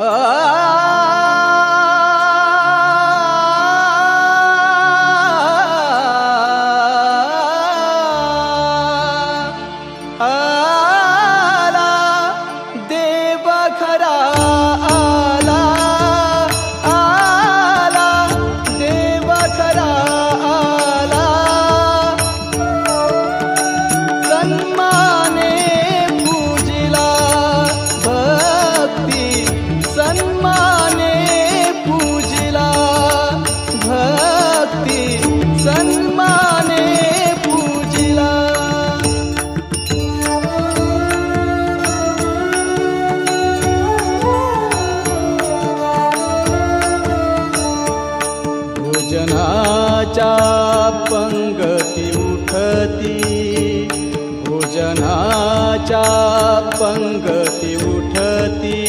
ah, ah पङ्गति उति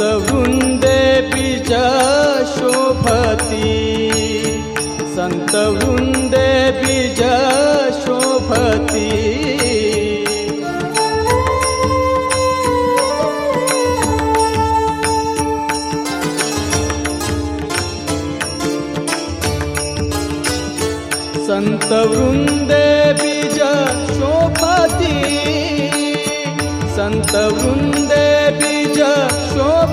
सन्तवृन्दे बीजा शोभती। सन्तवृन्दे बीजा शोभति। सन्तवृन्दे बीजा शोभति। सन्तवृन्दे बीजा शोभ